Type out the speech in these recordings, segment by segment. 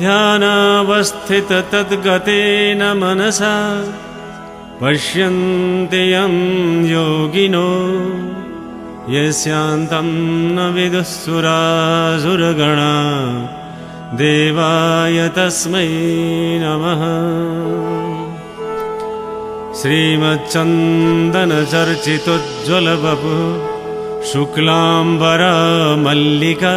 ध्यानावस्थिततद्गतेन मनसा पश्यन्ति यं योगिनो यस्यान्तं न विदुःसुरासुरगणा देवाय तस्मै नमः। श्रीमच्चन्दनचर्चितोज्ज्वलवपु शुक्लाम्बरा मल्लिका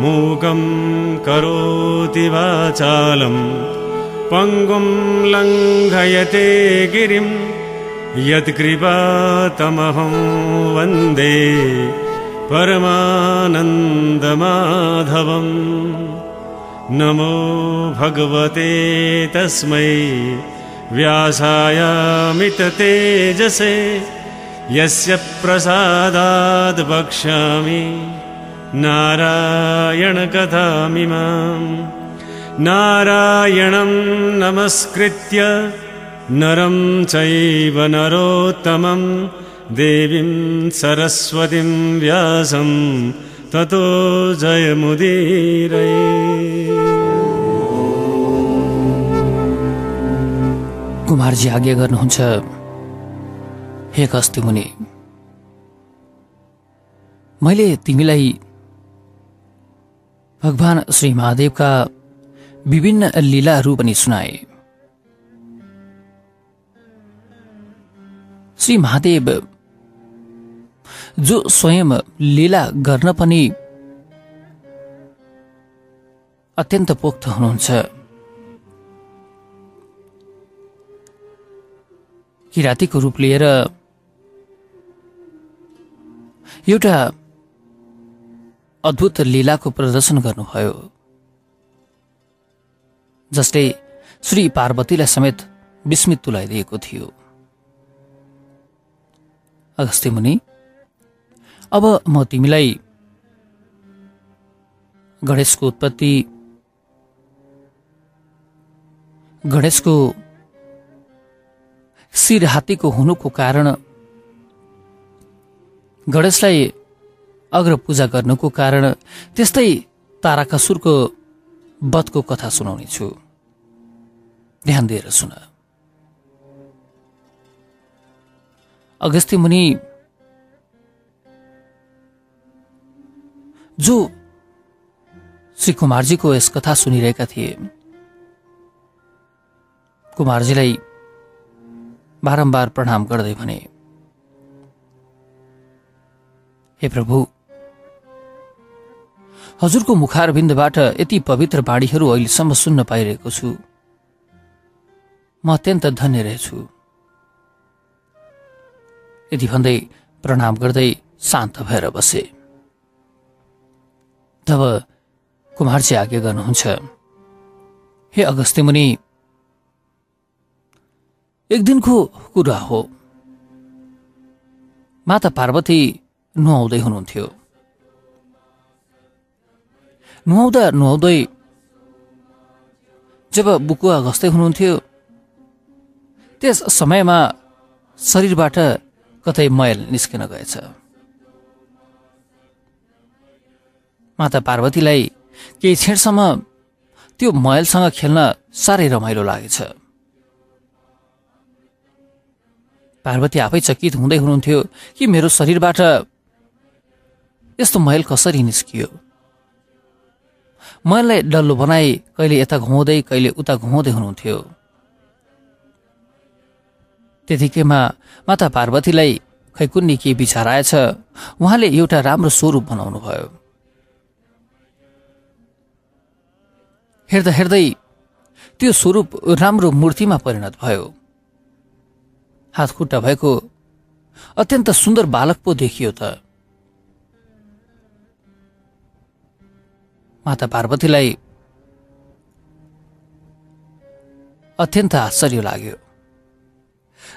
मूकं करोति वाचालं पङ्गुं लङ्घयते गिरिं यत्कृपातमहं वन्दे परमानन्दमाधवम्। नमो भगवते तस्मै व्यासायामिततेजसे यस्य प्रसादाद् वक्ष्यामि नारायणकथामिमाम् नारायणं नमस्कृत्य नरं चैव नरोत्तमं देवीं सरस्वतीं व्यासं ततो जयमुदीरये कुमारजी आज्ञा गर्नुहुन्छ। हे कस्ती मुनि मैले तिमीलाई भगवान श्री महादेवका विभिन्न लीलाहरू पनि सुनाए। श्री महादेव जो स्वयं लीला गर्न पनि अत्यन्त पोख्त हुनुहुन्छ। किरातीको रूप लिएर एउटा अद्भुत लीलाको प्रदर्शन गर्नुभयो। जसले श्री पार्वतीलाई समेत विस्मित तुलाइदिएको थियो। अगस्त्य मुनि अब म तिमीलाई गणेशको उत्पत्ति गणेशको शिर हात्तीको हुनुको कारण गणेशलाई अग्र पूजा गर्नुको कारण त्यस्तै ताराकासुरको वधको कथा सुनाउने छु ध्यान दिएर सुन। अगस्त्य मुनि जो श्री कुमारजीको यस कथा सुनिरहेका थिए कुमारजीलाई बारम्बार प्रणाम गर्दै भने हे प्रभु हजुरको मुखारविन्दबाट यति पवित्र बाणीहरू अहिलेसम्म सुन्न पाइरहेको छु। म अत्यन्त धन्य रहेछु। यति भन्दै प्रणाम गर्दै शान्त भएर बसे। तब कुमारजी आज्ञा गर्नुहुन्छ हे अगस्त्य मुनि एक दिनको कुरा हो। माता पार्वती नुहाउँदै हुनुहुन्थ्यो। नुहाउँदा नुहाउँदै जब बुकुवा घस्दै हुनुहुन्थ्यो त्यस समयमा शरीरबाट कतै मैल निस्किन गएछ। माता पार्वतीलाई केही क्षणसम्म त्यो मैलसँग खेल्न साह्रै रमाइलो लागेछ। पार्वती आफै चकित हुँदै हुनुहुन्थ्यो कि मेरो शरीरबाट यस्तो मैल कसरी निस्कियो। मैले डल्लो बनाई कहिले यता घुमाउँदै कहिले उता घुमाउँदै हुनुहुन्थ्यो। त्यतिकैमा माता पार्वतीलाई खै कुन्नी के विचार आएछ उहाँले एउटा राम्रो स्वरूप बनाउनु भयो हेर्दा हेर्दै त्यो स्वरूप राम्रो मूर्तिमा परिणत भयो। हातखुट्टा भएको अत्यन्त सुन्दर बालक पो देखियो त। माता पार्वतीलाई अत्यन्त आश्चर्य लाग्यो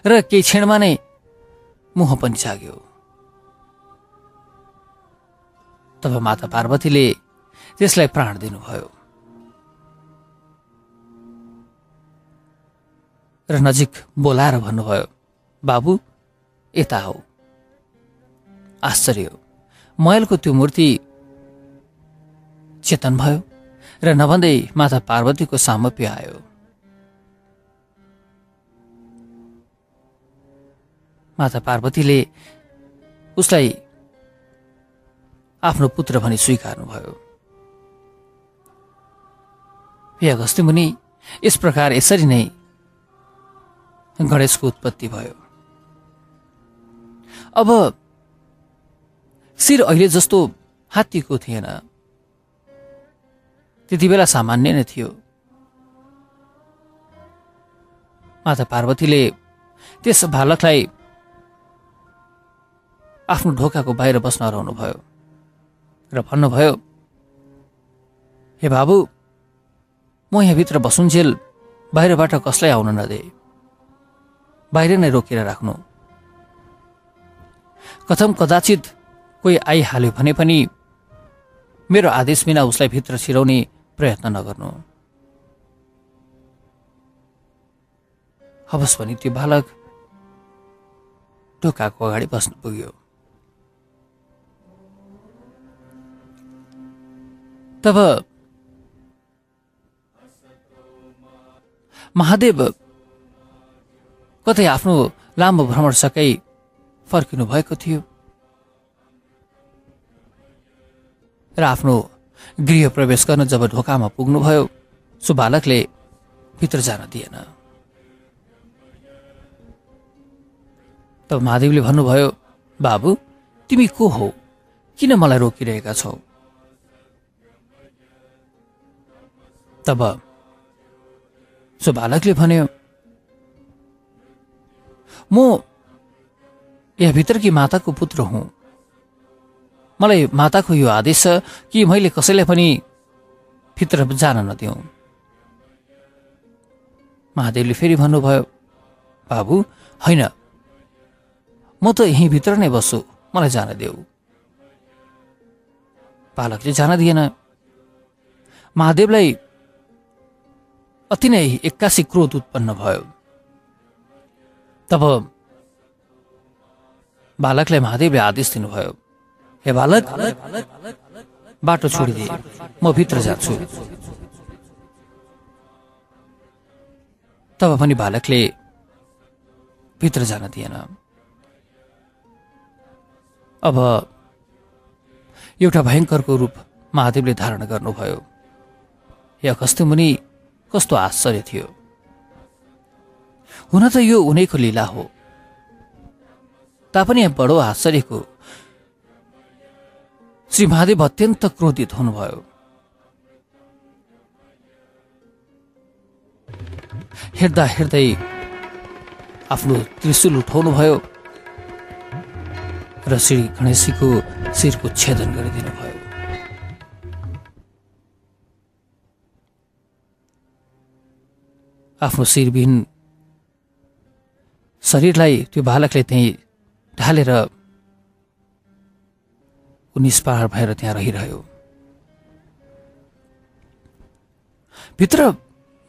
र केही क्षणमा नै मुह पनि जाग्यो। तब माता पार्वतीले त्यसलाई प्राण दिनुभयो। र नजिक बोलाएर भन्नुभयो बाबु यता हो आश्चर्य महलको त्यो मूर्ति चेतन भयो र नभन्दै माता पार्वतीको सामप्य आयो। माता पार्वतीले उसलाई आफ्नो पुत्र भनी स्वीकार्नुभयो। हे अगस्त्य मुनि यस प्रकार यसरी नै गणेशको उत्पत्ति भयो। अब शिर अहिले जस्तो हात्तीको थिएन। त्यति बेला सामान्य नै थियो। माता पार्वतीले त्यस बालकलाई आफ्नो ढोकाको बाहिर बस्न हराउनुभयो र भन्नुभयो हे बाबु म यहाँभित्र बसुन्जेल बाहिरबाट कसलाई आउन नदे? बाहिर नै रोकेर राख्नु। कथम कदाचित कोही आइहाल्यो भने पनि मेरो आदेश बिना उसलाई भित्र छिराउने प्रयत्न नगर्नु हवस् भने त्यो बालक ढोकाको अगाडि बस्न पुग्यो। तब महादेव कतै आफ्नो लामो भ्रमण सकाइ फर्किनु भएको थियो र आफ्नो गृह प्रवेश गर्न जब ढोकामा पुग्नुभयो सो बालकले भित्र जान दिएन। तब महादेवले भन्नुभयो बाबु तिमी को हौ? किन मलाई रोकिरहेका छौ? तब सो बालकले भन्यो म यहाँ भित्रकी माताको पुत्र हुँ। मलाई माताको यो आदेश छ कि मैले कसैलाई पनि भित्र जान नदिउँ। महादेवले फेरि भन्नुभयो बाबु होइन। म त यहीँ भित्र नै बस्छु। मलाई जान देऊ। बालकले जान दिएन। महादेवलाई अति नै एक्कासी क्रोध उत्पन्न भयो। तब बालकलाई महादेवले आदेश दिनुभयो हे बालक बाटो छोडिदिए म भित्र जान्छु। तब पनि बालकले भित्र जान दिएन। अब एउटा भयङ्करको रूप महादेवले धारण गर्नुभयो। या कस्तो मुनि कस्तो आश्चर्य थियो। हुन त यो उनैको लीला हो। तापनि बडो आश्चर्यको श्री महादेव अत्यन्त क्रोधित हुनुभयो। हेर्दा हेर्दै आफ्नो त्रिशुल उठाउनुभयो र श्री गणेशजीको शिरको छेदन गरिदिनु भयो आफ्नो शिरविहीन शरीरलाई त्यो बालकले त्यहीँ ढालेर ऊ निष्पार भएर त्यहाँ रहिरह्यो। भित्र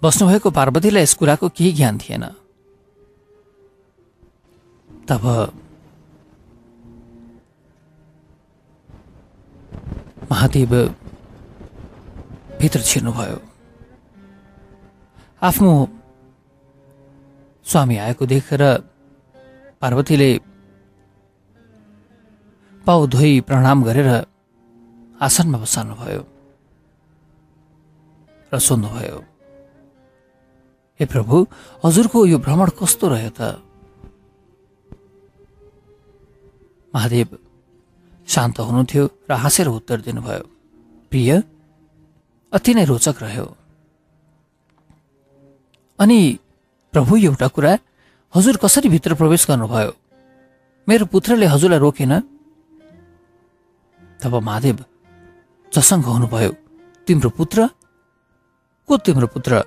बस्नुभएको पार्वतीलाई यस कुराको केही ज्ञान थिएन। तब महादेव भित्र छिर्नुभयो। आफ्नो स्वामी आएको देखेर पार्वतीले पाउ धोई प्रणाम गरेर आसनमा बसाल्नुभयो र सोध्नुभयो हे प्रभु हजुरको यो भ्रमण कस्तो रह्यो त? महादेव शान्त हुनुहुन्थ्यो र हाँसेर उत्तर दिनुभयो प्रिय अति नै रोचक रह्यो। अनि प्रभु एउटा कुरा हजुर कसरी भित्र प्रवेश गर्नुभयो? मेरो पुत्रले हजुरलाई रोकेन। तब महादेव जसङ्ग हुनुभयो। तिम्रो पुत्र? को तिम्रो पुत्र?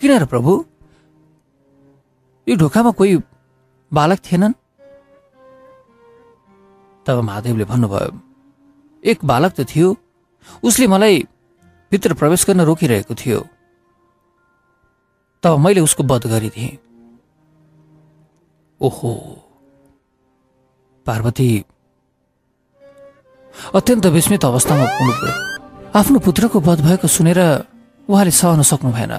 किन र प्रभु? यो ढोकामा कोही बालक थिएनन्? तब महादेवले भन्नुभयो एक बालक त थियो। उसले मलाई भित्र प्रवेश गर्न रोकिरहेको थियो। तब मैले उसको वध गरिदिएँ। ओहो! पार्वती अत्यन्त विस्मित अवस्थामा पुग्नु आफ्नो पुत्रको वध भएको सुनेर उहाँले सहन सक्नु भएन।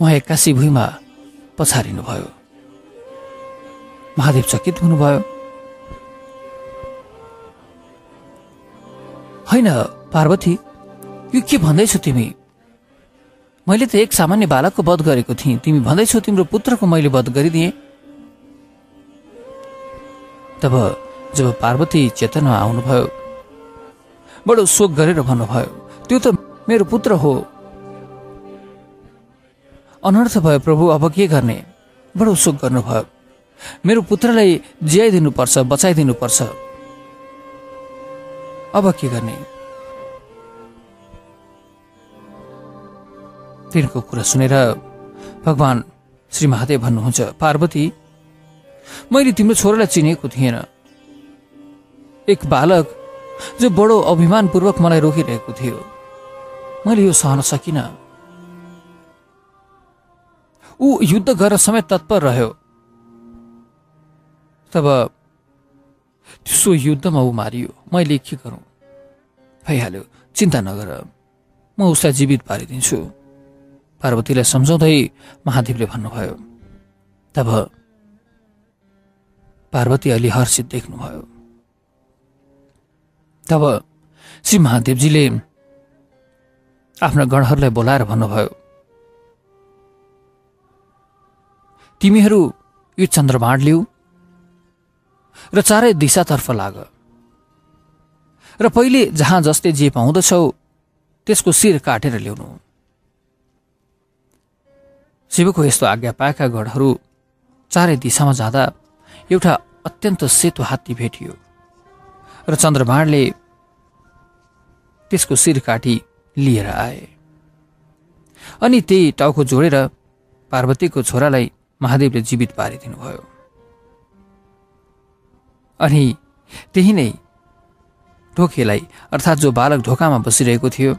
उहाँ एक्कासी भुइँमा पछारिनुभयो। महादेव चकित हुनुभयो। होइन पार्वती यो के भन्दैछौ तिमी? मैले त एक सामान्य बालकको वध गरेको थिएँ। तिमी भन्दैछौ तिम्रो पुत्रको मैले वध गरिदिएँ। तब जब पार्वती चेतनमा आउनुभयो। बडो शोक गरेर भन्नुभयो त्यो त मेरो पुत्र हो। अनर्थ भयो प्रभु अब के गर्ने? बडो शोक गर्नुभयो। मेरो पुत्रलाई जियाइदिनुपर्छ बचाइदिनुपर्छ। अब के गर्ने? तिनको कुरा सुनेर भगवान् श्री महादेव भन्नुहुन्छ पार्वती मैले तिम्रो छोरालाई चिनेको थिएन। एक बालक जो बडो अभिमानपूर्वक मलाई रोकिरहेको थियो। मैले यो सहन सकिनँ। ऊ युद्ध गर्न समेत तत्पर रह्यो। तब सो युद्धमा ऊ मारियो। मैले के गरौँ? भइहाल्यो। चिन्ता नगर। म उसलाई जीवित पारिदिन्छु। पार्वतीलाई सम्झाउँदै महादेवले भन्नुभयो। तब पार्वती अलि हर्षित देख्नुभयो। तब श्री महादेवजीले आफ्ना गणहरूलाई बोलाएर भन्नुभयो तिमीहरू यो चन्द्रबाण लिऊ र चारै दिशातर्फ लाग र पहिले जहाँ जस्तै जे पाउँदछौ त्यसको शिर काटेर ल्याउनु। शिवको यस्तो आज्ञा पाएका गढहरू चारै दिशामा जाँदा एउटा अत्यन्त सेतो हात्ती भेटियो। र चन्द्रबाणले त्यसको शिर काटी लिएर आए। अनि त्यही टाउको जोडेर पार्वतीको छोरालाई महादेवले जीवित पारिदिनुभयो। अनि त्यही नै ढोकेलाई अर्थात् जो बालक ढोकामा बसिरहेको थियो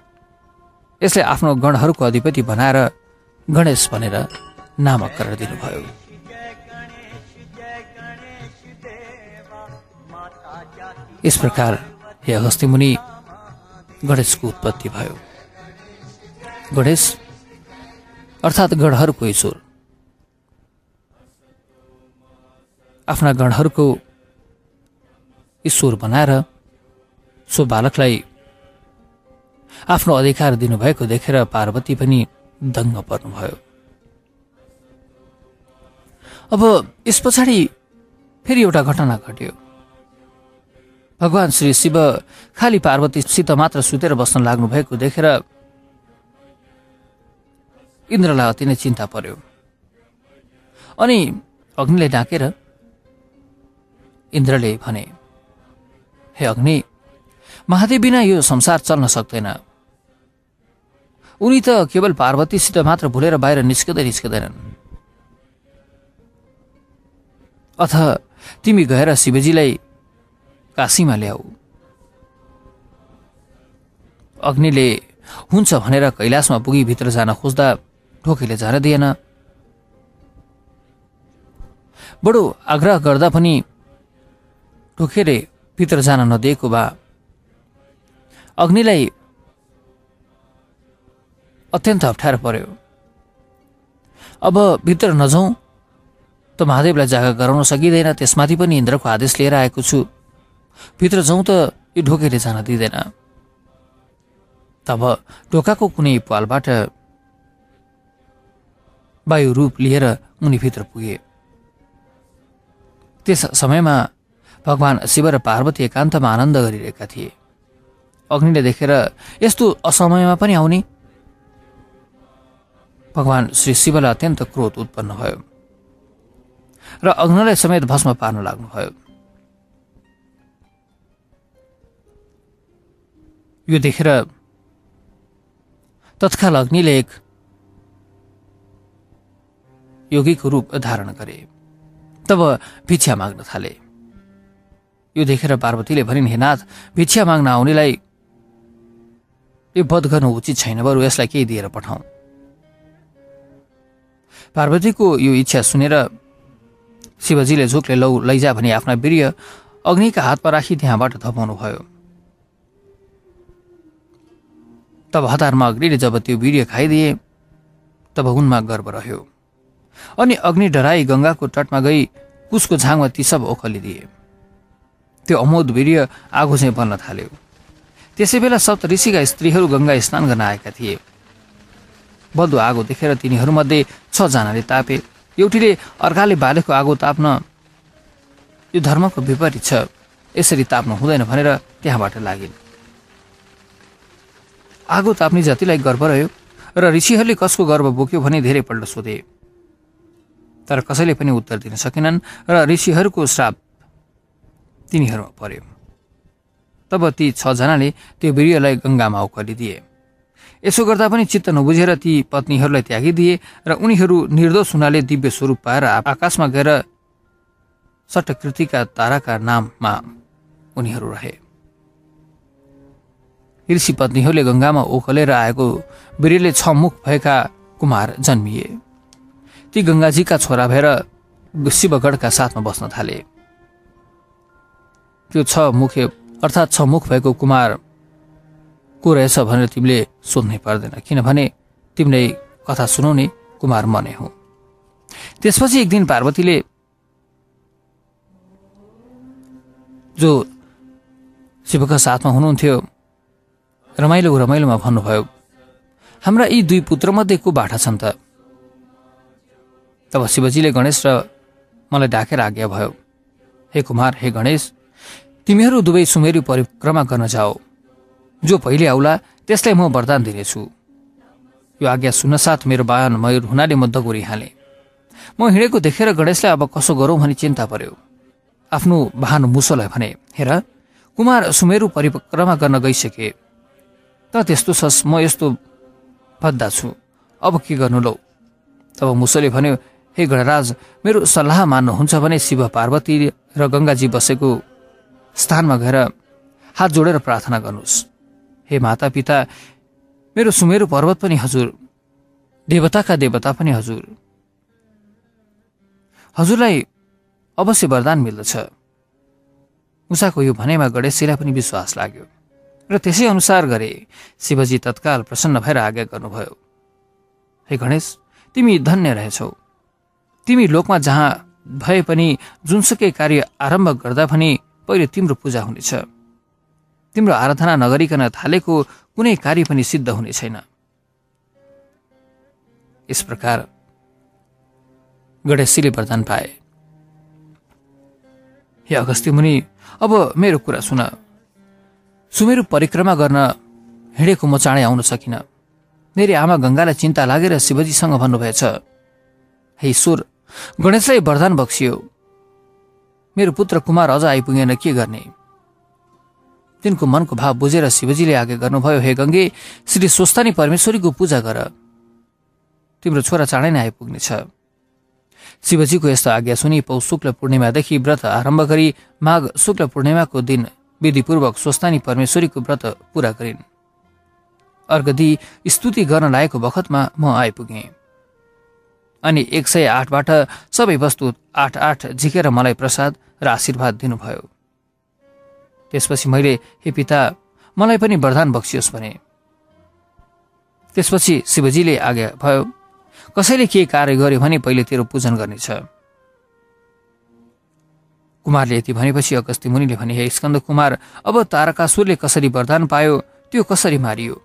यसले आफ्नो गणहरूको अधिपति बनाएर गणेश भनेर नामकरण दिनुभयो। यस प्रकार हे अगस्त्य मुनि गणेशको उत्पत्ति भयो। गणेश अर्थात् गणहरूको ईश्वर आफ्ना गणहरूको ईश्वर बनाएर सो बालकलाई आफ्नो अधिकार दिनुभएको देखेर पार्वती पनि दङ्ग पर्नुभयो। अब यस पछाडि फेरि एउटा घटना घट्यो। भगवान् श्री शिव खालि पार्वतीसित मात्र सुतेर बस्न लाग्नु भएको देखेर इन्द्रलाई अति नै चिन्ता पर्यो। अनि अग्निले डाकेर इन्द्रले भने हे अग्नि महादेव बिना यो संसार चल्न सक्दैन। उनी त केवल पार्वतीसित मात्र भुलेर बाहिर निस्कँदै निस्कँदैनन्। अथ तिमी गएर शिवजीलाई काशीमा ल्याऊ। अग्निले हुन्छ भनेर कैलाशमा पुगी भित्र जान खोज्दा ढोकेले जान दिएन। बडो आग्रह गर्दा पनि ढोकेले भित्र जान नदिएको भए अग्निलाई अत्यन्त अप्ठ्यारो पर्यो। अब भित्र नजाउँ त महादेवलाई जागा गराउन सकिँदैन त्यसमाथि पनि इन्द्रको आदेश लिएर आएको छु। भित्र जाउँ त यो ढोकेले जान दिँदैन। तब ढोकाको कुनै पालबाट वायु रूप लिएर उनी भित्र पुगे। त्यस समयमा भगवान् शिव र पार्वती एकान्तमा आनन्द गरिरहेका थिए। अग्निले देखेर यस्तो असमयमा पनि आउने? भगवान् श्री शिवलाई अत्यन्त क्रोध उत्पन्न भयो। र अग्नलाई समेत भस्म पार्न लाग्नुभयो। यो देखेर तत्काल अग्निले एक योगीको रूप धारण गरे तब भिक्षा माग्न थाले। यो देखेर पार्वतीले भनिन् हे नाथ भिक्षा माग्न आउनेलाई यो वध गर्नु उचित छैन बरु यसलाई केही दिएर पठाउँ पार्वतीको यो इच्छा सुनेर शिवजीले झुकले लौ लैजा भनी आफ्ना वीर्य अग्निका हातमा राखी त्यहाँबाट थपाउनु भयो तब हतारमा अग्निले जब त्यो वीर्य खाइदिए तब उनमा गर्व रह्यो। अनि अग्नि डराई गङ्गाको तटमा गई कुसको झाङमा ती सब ओखलिदिए। त्यो अमोद वीर्य आगो चाहिँ बन्न थाल्यो। त्यसै बेला सप्त ऋषिका स्त्रीहरू गङ्गा स्नान गर्न आएका थिए। बल्दो आगो देखेर तिनीहरूमध्ये छजनाले तापे एउटीले अर्काले बालेको आगो ताप्न यो धर्मको विपरीत छ यसरी ताप्नु हुँदैन भनेर त्यहाँबाट लागिन्। आगो ताप्ने जातिलाई गर्व रह्यो र ऋषिहरूले कसको गर्व बोक्यो भने धेरैपल्ट सोधे। तर कसैले पनि उत्तर दिन सकेनन् र ऋषिहरूको श्राप तिनीहरूमा पर्यो। तब ती छजनाले त्यो वीर्यलाई गङ्गामा उकलिदिए यसो गर्दा पनि चित्त नबुझेर ती पत्नीहरूलाई त्यागिदिए र उनीहरू निर्दोष हुनाले दिव्य स्वरूप पाएर आकाशमा गएर सटकृतिका ताराका नाममा उनीहरू रहे। ऋषि पत्नीहरूले गङ्गामा ओखलेर आएको वीरले छ मुख भएका कुमार जन्मिए। ती गङ्गाजीका छोरा भएर शिवगढका साथमा बस्न थाले। त्यो छ मुखे अर्थात् छ मुख भएको कुमार को रहेछ भनेर तिमीले सोध्नै पर्दैन किनभने तिमीले कथा सुनाउने कुमार मने हो। त्यसपछि एक दिन पार्वतीले जो शिवका साथमा हुनुहुन्थ्यो रमाइलो रमाइलोमा भन्नुभयो हाम्रा यी दुई पुत्रमध्ये को बाठा छन् त? तब शिवजीले गणेश र मलाई ढाकेर आज्ञा भयो हे कुमार हे गणेश तिमीहरू दुवै सुमेरु परिक्रमा गर्न जाओ। जो पहिले आउला त्यसलाई म वरदान दिनेछु। यो आज्ञा सुन्नसाथ मेरो बायन मयूर हुनाले म दगोरी हालेँ। म हिँडेको देखेर गणेशलाई अब कसो गरौँ भनी चिन्ता पर्यो। आफ्नो वाहन मुसोलाई भने हेर कुमार सुमेरु परिक्रमा गर्न गइसके। त त्यस्तो छस् म यस्तो बद्दा छु। अब के गर्नु लौ? तब मुसोले भन्यो हे गणराज मेरो सल्लाह मान्नुहुन्छ भने शिव पार्वती र गङ्गाजी बसेको स्थानमा गएर हात जोडेर प्रार्थना गर्नुहोस्। हे माता पिता मेरो सुमेरु पर्वत पनि हजुर देवताका देवता पनि हजुर। हजुरलाई अवश्य वरदान मिल्दछ। उषाको यो भनाइमा गणेशजीलाई पनि विश्वास लाग्यो। र त्यसै अनुसार गरे शिवजी तत्काल प्रसन्न भएर आज्ञा गर्नुभयो। हे गणेश तिमी धन्य रहेछौ। तिमी लोकमा जहाँ भए पनि जुनसुकै कार्य आरम्भ गर्दा पनि पहिले तिम्रो पूजा हुनेछ। तिम्रो आराधना नगरिकन थालेको कुनै कार्य पनि सिद्ध हुने छैन। यस प्रकार गणेशजीले वरदान पाए। हे अगस्त्य मुनि अब मेरो कुरा सुन। सुमेरु परिक्रमा गर्न हिँडेको म चाँडै आउन सकिन। मेरी आमा गङ्गालाई चिन्ता लागेर शिवजीसँग भन्नुभएछ हे ईश्वर गणेशलाई वरदान बक्सियो मेरो पुत्र कुमार अझ आइपुगेन के गर्ने? तिनको मनको भाव बुझेर शिवजीले आगे गर्नुभयो हे गङ्गे श्री स्वस्थानी परमेश्वरीको पूजा गर। तिम्रो छोरा चाँडै नै आइपुग्नेछ। शिवजीको यस्तो आज्ञा सुनि पौ शुक्ल पूर्णिमादेखि व्रत आरम्भ गरी माघ शुक्ल पूर्णिमाको दिन विधिपूर्वक स्वस्थानी परमेश्वरीको व्रत पूरा गरिन्। अर्घदी स्तुति गर्न लागेको बखतमा म आइपुगेँ। अनि एक सय आठबाट सबै वस्तु आठ आठ झिकेर मलाई प्रसाद र आशीर्वाद दिनुभयो। त्यसपछि मैले हे पिता मलाई पनि वरदान बक्सियोस् भने। त्यसपछि शिवजीले आज्ञा भयो कसैले के कार्य गर्यो भने पहिले तेरो पूजन गर्नेछ। कुमारले यति भनेपछि अगस्ती मुनिले भने हे स्कन्द कुमार अब तारकासुरले कसरी वरदान पायो त्यो कसरी मारियो?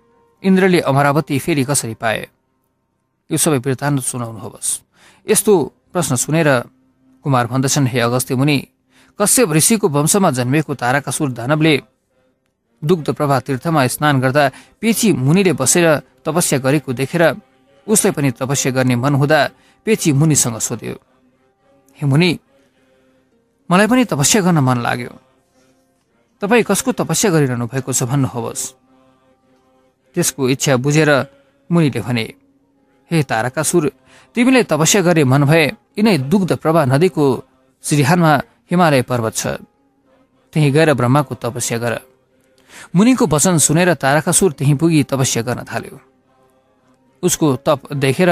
इन्द्रले अमरावती फेरि कसरी पाए? यो सबै वृत्तान्त सुनाउनुहोस्। यस्तो प्रश्न सुनेर कुमार भन्दछन् हे अगस्त्य मुनि कश्यप ऋषिको वंशमा जन्मिएको ताराकासुर दानवले दुग्ध प्रभा तीर्थमा स्नान गर्दा पेची मुनिले बसेर तपस्या गरेको देखेर उसलाई पनि तपस्या गर्ने मन हुँदा पेची मुनिसँग सोध्यो हे मुनि मलाई पनि तपस्या गर्न मन लाग्यो। तपाईँ कसको तपस्या गरिरहनु भएको छ भन्नुहोस्। त्यसको इच्छा बुझेर मुनिले भने हे ताराकासुर तिमीले तपस्या गरे मन भए यिनै दुग्ध प्रभा नदीको श्रीहानमा हिमालय पर्वत छ। त्यहीँ गएर ब्रह्माको तपस्या गर। मुनिको वचन सुनेर ताराकासुर त्यहीँ पुगी तपस्या गर्न थाल्यो। उसको तप देखेर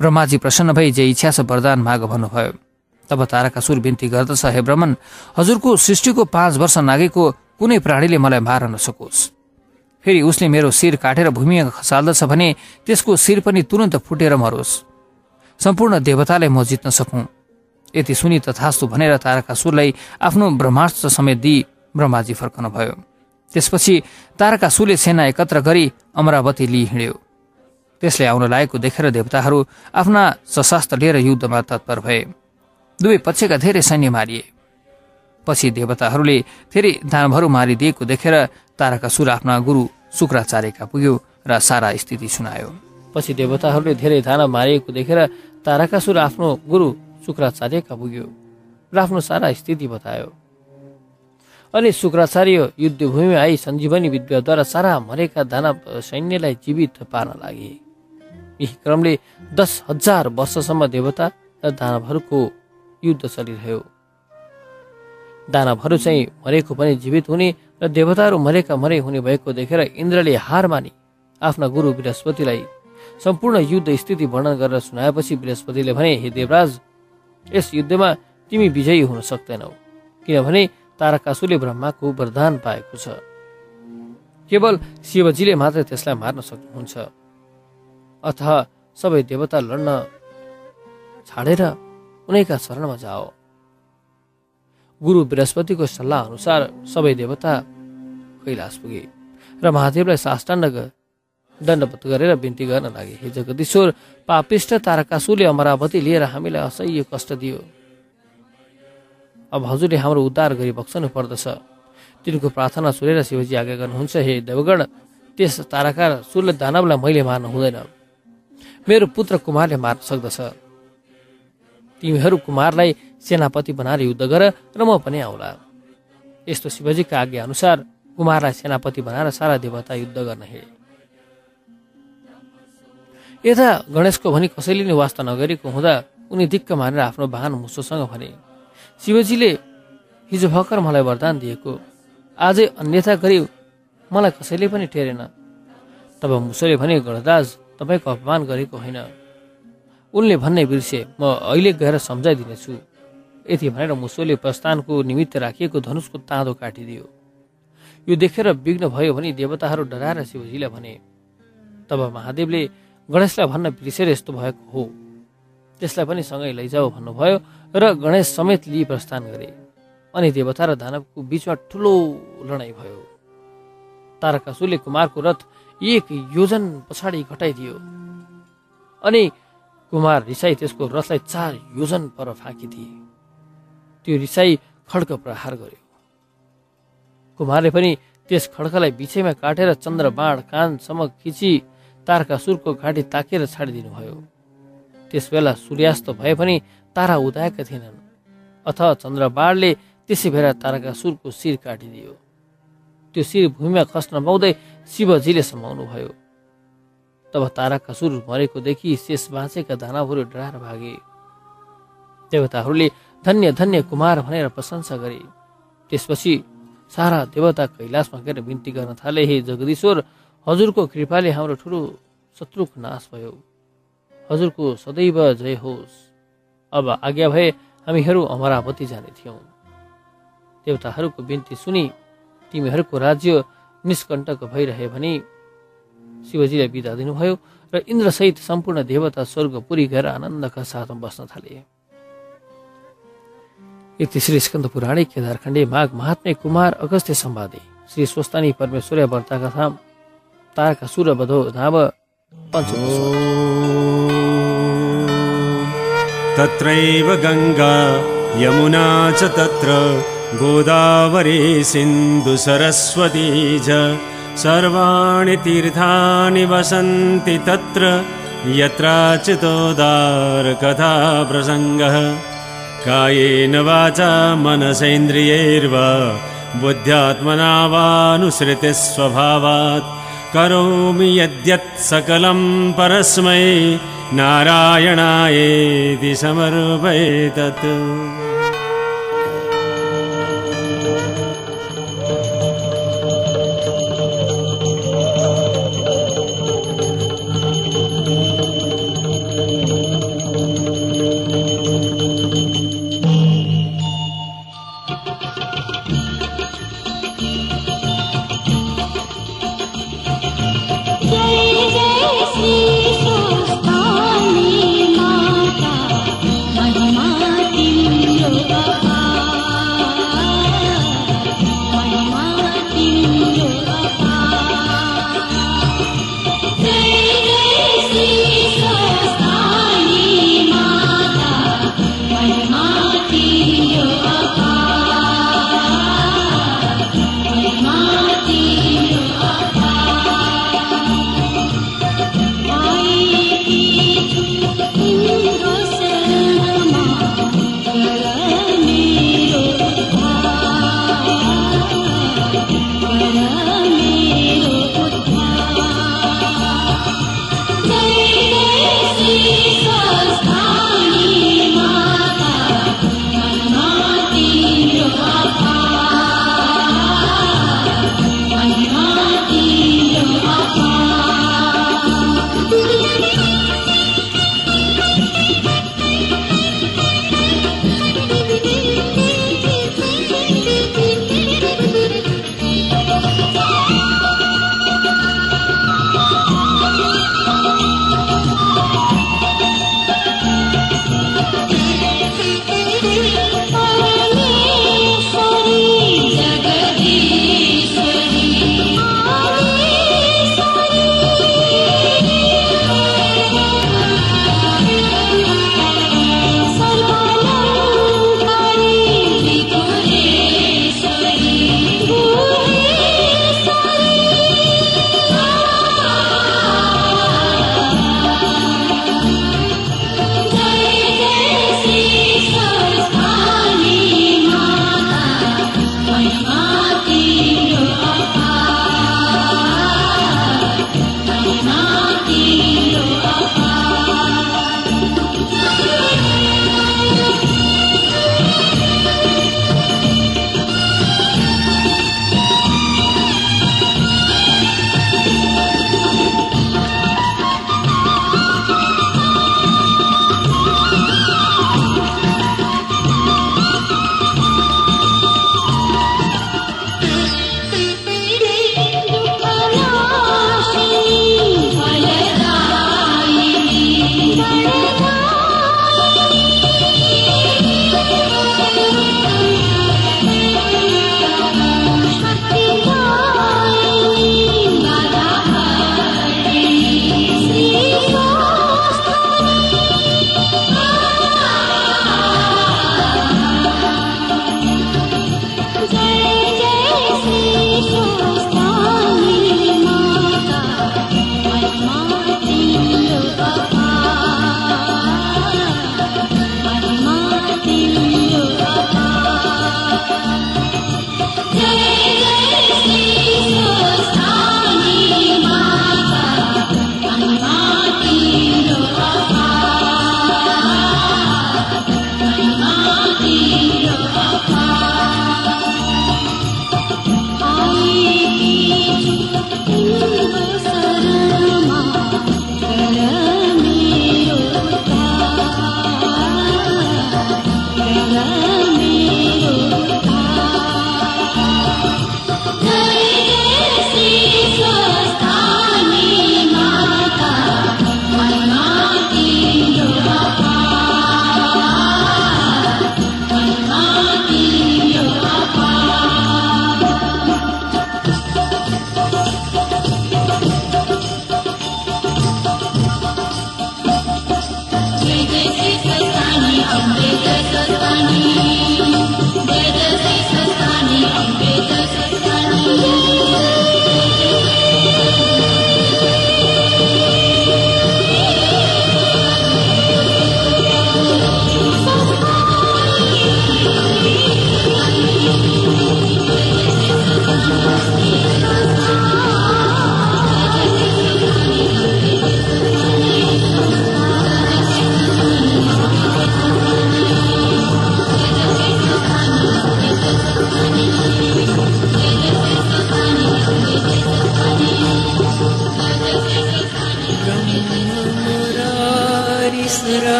ब्रह्माजी प्रसन्न भई जे इच्छा छ वरदान माग भन्नुभयो। तब ताराकासुर बिन्ती गर्दछ हे ब्रह्मन हजुरको सृष्टिको पाँच वर्ष नागेको कुनै प्राणीले मलाई मार नसकोस्। फेरि उसले मेरो शिर काटेर भूमिमा खसाल्दछ भने त्यसको शिर पनि तुरन्त फुटेर मरोस्। सम्पूर्ण देवतालाई म जित्न सकौँ। यति सुनि तथास्तु भनेर तारकासुरलाई आफ्नो ब्रह्मास्त्र समेत दिई ब्रह्माजी फर्कनु भयो त्यसपछि तारकासुरले सेना एकत्र गरी अमरावती लिई हिँड्यो। त्यसले आउन लागेको देखेर देवताहरू आफ्ना सशास्त्र लिएर युद्धमा तत्पर भए। दुवै पक्षका धेरै सैन्य मारिए। पछि देवताहरूले धेरै दानवहरू मारिदिएको देखेर तारकासुर आफ्ना गुरु शुक्राचार्यका पुग्यो र सारा स्थिति सुनायो। पछि देवताहरूले धेरै दानव मारिएको देखेर तारकासुर आफ्नो गुरु शुक्राचार्यका पुग्यो र आफ्नो सारा स्थिति बतायो। अनि शुक्राचार्य युद्धभूमिमा आई सञ्जीवनी विद्याद्वारा सारा मरेका दानव सैन्यलाई जीवित पार्न लागे। यही क्रमले दस हजार वर्षसम्म देवता र दानवहरूको युद्ध चलिरह्यो। दानवहरू चाहिँ मरेको पनि जीवित हुने र देवताहरू मरेका मरे हुने भएको देखेर इन्द्रले हार मानि। आफ्ना गुरु बृहस्पतिलाई सम्पूर्ण युद्ध स्थिति वर्णन गरेर सुनाएपछि बृहस्पतिले भने हे देवराज यस युद्धमा तिमी विजयी हुन सक्दैनौ किनभने तारकासुले ब्रह्माको वरदान पाएको छ। केवल शिवजीले मात्र त्यसलाई मार्न सक्नुहुन्छ। अथ सबै देवता लड्न छाडेर उनैका शरणमा जाओ। गुरु बृहस्पतिको सल्लाह अनुसार सबै देवता कैलाश पुगे र महादेवलाई साष्टाण्ड दण्डवत गरेर बिन्ती गर्न लागे। हे जगदीश्वर पापिष्ट तारकासुरले अमरावती लिएर हामीलाई असह्य कष्ट दियो। अब हजुरले हाम्रो उद्धार गरी बक्सनु पर्दछ। तिनको प्रार्थना सुनेर शिवजी आज्ञा गर्नुहुन्छ हे देवगण त्यस ताराकार सुरले दानवलाई मैले मार्न हुँदैन। मेरो पुत्र कुमारले मार्न सक्दछ। तिमीहरू कुमारलाई सेनापति बनाएर युद्ध गर र म पनि आउला। यस्तो शिवजीका आज्ञा अनुसार कुमारलाई सेनापति बनाएर सारा देवता युद्ध गर्न हिँडे यता गणेशको भनी कसैले नै वास्ता नगरेको हुँदा उनी दिक्क मानेर आफ्नो वाहन मुसोसँग भने शिवजीले हिजो भर्खर मलाई वरदान दिएको। आजै अन्यथा गरी मलाई कसैले पनि टेरेन तब मुसोले भने गणदास तपाईँको अपमान गरेको होइन। उनले भन्ने बिर्से म अहिले गएर सम्झाइदिनेछु। यति भनेर मुसोले प्रस्थानको निमित्त राखिएको धनुषको ताँदो काटिदियो। यो देखेर विघ्न भयो भने देवताहरू डराएर शिवजीलाई भने तब महादेवले गणेशलाई भन्न बिर्सेर यस्तो भएको हो। त्यसलाई पनि सँगै लैजाऊ भन्नुभयो र गणेश समेत लिई प्रस्थान गरे। अनि देवता र दानवको बिचमा ठुलो लडाइँ भयो। तारकासुरले कुमारको रथ एक योजन पछाडि घटाइदियो। अनि कुमार रिसाई त्यसको रथलाई चार योजन पर फ्याँकिदिए त्यो रिसाई खड्क प्रहार गर्यो। कुमारले पनि त्यस खड्कलाई बिचैमा काटेर चन्द्र बाण कानसम्म खिची तारकासुरको घाँटी ताकेर छाडिदिनु भयो त्यस बेला सूर्यास्त भए पनि तारा उदाएका थिएनन् अथवा चन्द्रबाणले त्यसै बेला तारकासुरको शिर काटिदियो। त्यो शिर भूमिमा खस्न पाउँदै शिवजीले समाउनु तब तारकासुर मरेको देखि शेष बाँचेका दानावहरू डराएर भागे। देवताहरूले धन्य धन्य कुमार भनेर प्रशंसा गरे। त्यसपछि सारा देवता कैलाशमा गएर बिन्ती गर्न थाले। हे जगदीश्वर हजुरको कृपाले हाम्रो ठुलो शत्रुको नाश भयो। हजुरको सदैव जय होस्। अब आज्ञा भए हामीहरू अमरावती जाने थियौँ। देवताहरूको बिन्ती सुनि तिमीहरूको राज्य निष्कण्टक भइरहे भनी शिवजीलाई बिदा दिनुभयो र इन्द्रसहित सम्पूर्ण देवता स्वर्गपुरी गएर आनन्दका साथमा बस्न थाले। यति श्री स्कन्द पुराणे केदारखण्डे माघ महात्मे कुमार अगस्त्य सम्वादे। श्री स्वस्तानी परमेश्वर वर्ताका थाम तारका सुर बधो धाव तत्रैव गङ्गा यमुना च तत्र गोदावरी सिन्धुसरस्वती च सर्वाणि तीर्थानि वसन्ति तत्र यत्राचितोदारकथा प्रसङ्गः कायेन वाचा मनसेन्द्रियैर्वा बुद्ध्यात्मना वानुसृतिस्वभावात्। करोमि यद्यत् सकलं परस्मै नारायणायेति समर्पयेतत्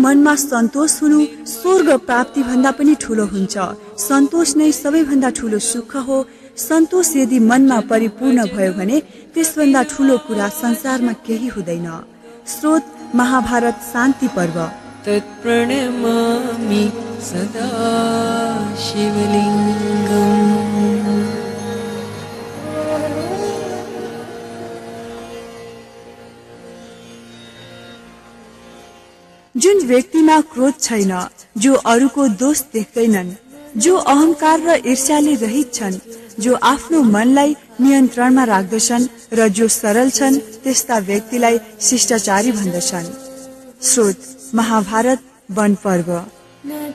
मनमा सन्तोष हुनु स्वर्ग प्राप्ति भन्दा पनि ठुलो हुन्छ। सन्तोष नै सबैभन्दा ठुलो सुख हो। सन्तोष यदि मनमा परिपूर्ण भयो भने त्यसभन्दा ठुलो कुरा संसारमा केही हुँदैन। स्रोत महाभारत शान्ति पर्व। सदा शिवलिङ्गम्। व्यक्तिमा क्रोध छैन जो अरूको दोष देख्दैनन् जो अहंकार र ईर्ष्याले रहित छन् जो आफ्नो मनलाई नियन्त्रणमा राख्दछन् र जो सरल छन् त्यस्ता व्यक्तिलाई शिष्टाचारी भन्दछन्। स्रोत महाभारत वन पर्व। न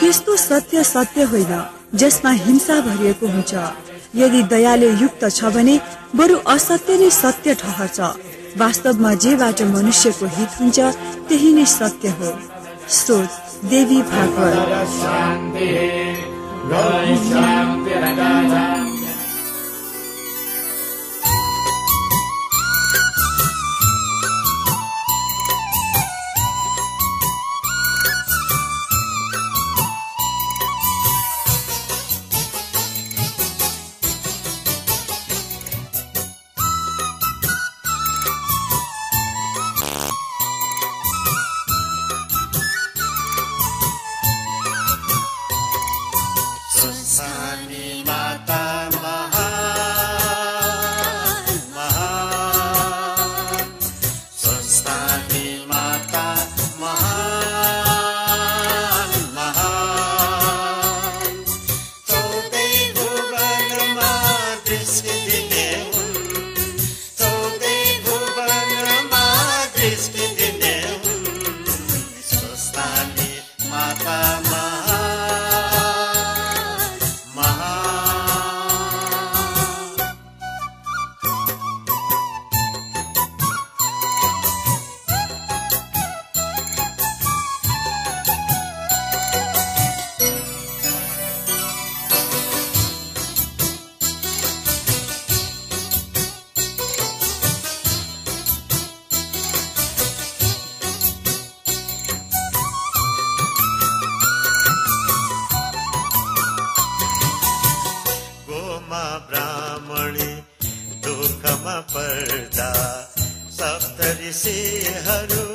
त्यस्तो सत्य सत्य होइन जसमा हिंसा भरिएको हुन्छ। यदि दयाले युक्त छ भने बरु असत्य नै सत्य ठहर्छ वास्तवमा जेबाट मनुष्यको हित हुन्छ त्यही नै सत्य हो। स्रोत देवी भागवत। पर्दा सप्त ऋषिहरू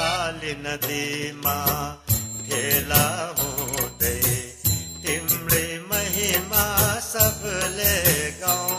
ी नदी मा महिमा सबले गा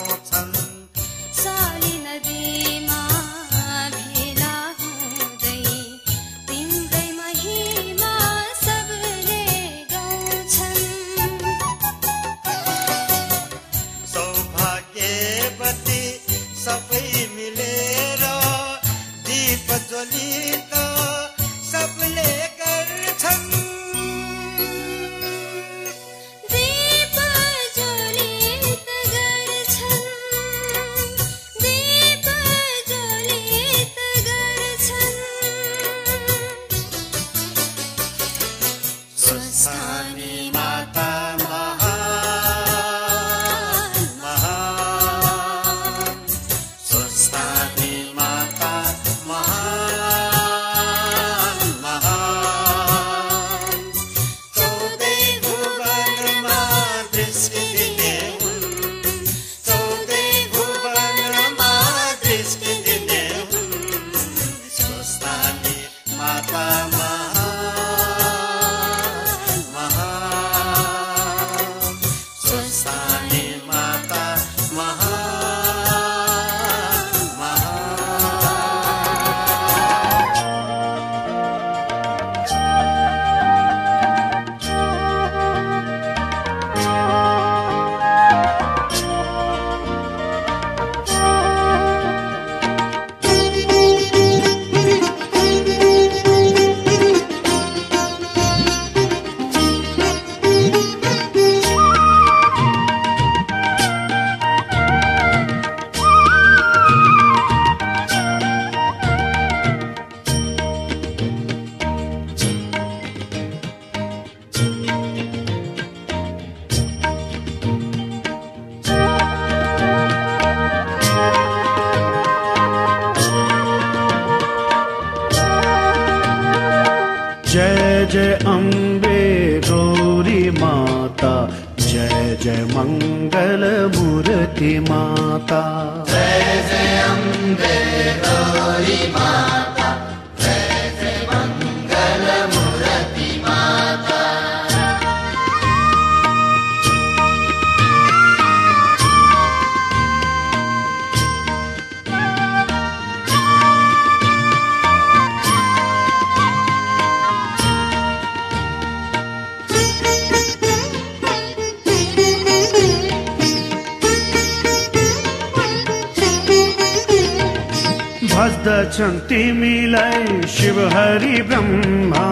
छन्ति मिला शिव हरि ब्रह्मा।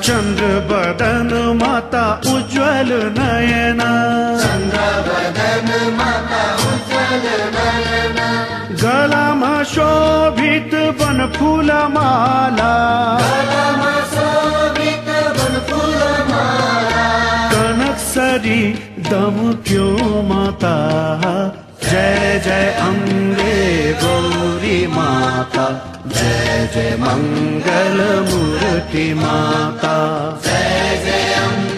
चन्द्र बदन माता उज्ज्वल नयना। गलामा शोभित नयन गला कनक सरी दम क्यों माता। जय जय अम्बे गौरी माता। जय जय मङ्गलमूर्ति माता। जय जय अम्बे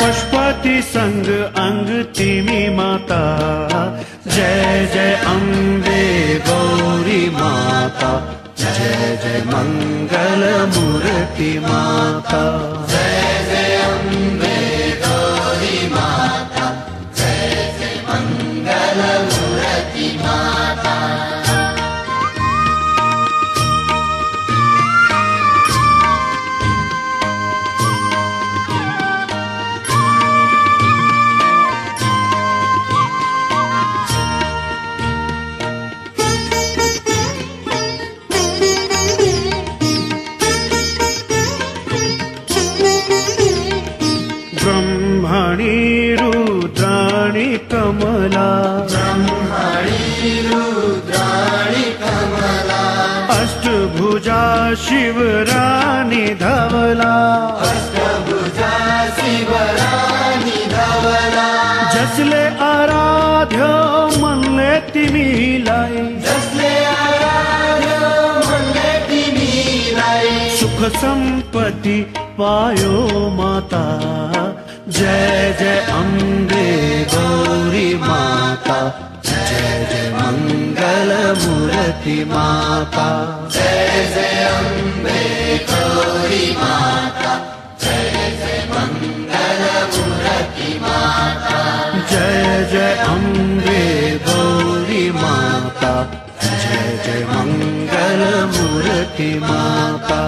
पशुपति संग अंग तिमी माता। जय जय अम्बे गौरी माता। जय जय मंगल मूर्ति माता। ब्रह्मणि पायो माता। जय जय अम्बे गौरी माता। जय जय मे गोरि माता। जय मङ्गल मूरति माता। जय जय अम्बे गौरी माता। जय जय मङ्गलमूरति माता।